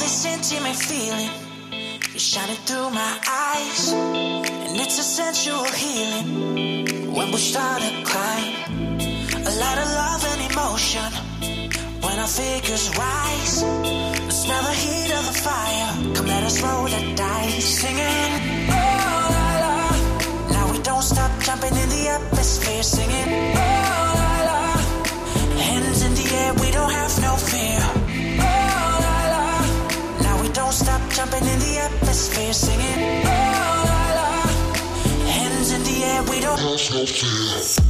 this intimate feeling is shining through my eyes, and it's a sensual healing. When we start to climb, a lot of love and emotion. When our figures rise, the smell the heat of the fire. Come let us roll the dice, singing. Oh la la, now we don't stop jumping in the atmosphere, singing. Atmosphere, singing. Oh la la. Hands in the air, we don't have no fear.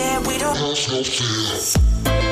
yeah, we don't have no fear.